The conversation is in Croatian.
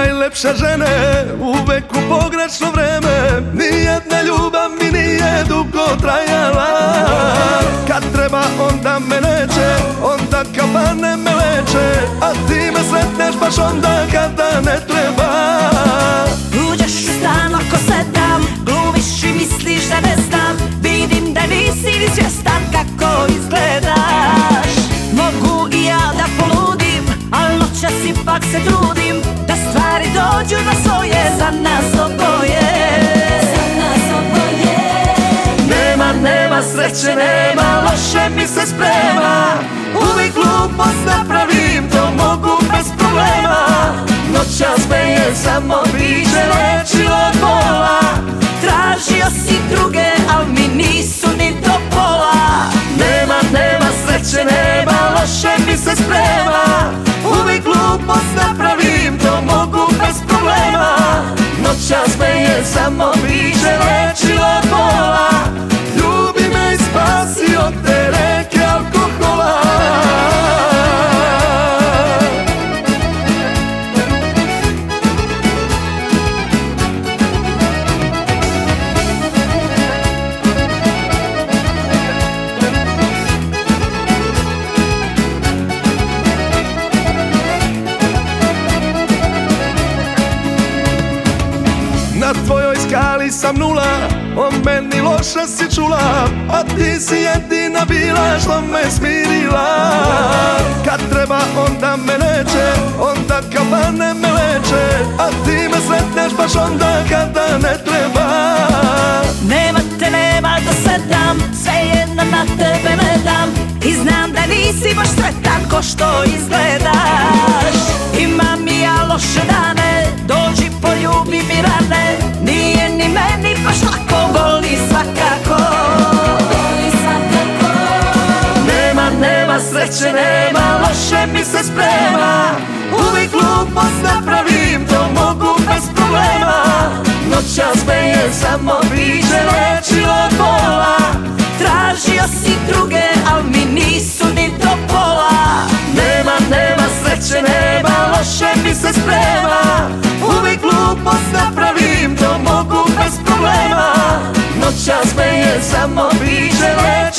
najlepše žene Uvek u pogrešno vreme. Nijedna ljubav mi nije dugo trajala. Kad treba onda me neće Onda kabane me leče. A ti me sretneš baš onda dođu na svoje Za nas oboje. Za nas Nema, nema sreće, nema Loše mi se sprema. Uvijek glupost napravim To mogu bez problema. Noćas me je samo biće lečilo od bola. Tražio si Na tvojoj skali sam nula O meni loše si čula A ti si jedina bila što me smirila. Kad treba onda me neće Onda kabane me leče A ti me sretneš baš onda kada ne treba. Nema te, nema da sedam Sve jedno na tebe ne dam. I znam da nisi baš sretan ko što izgledaš sreće, nema Loše mi se sprema. Uvijek glupost napravim To mogu bez problema. Noćas me je samo biće lečilo od bola. Tražio si druge, al mi nisu ni do pola. Nema, nema sreće, nema Loše mi se sprema. Uvijek glupost napravim To mogu bez problema. Noćas me je samo biće lečilo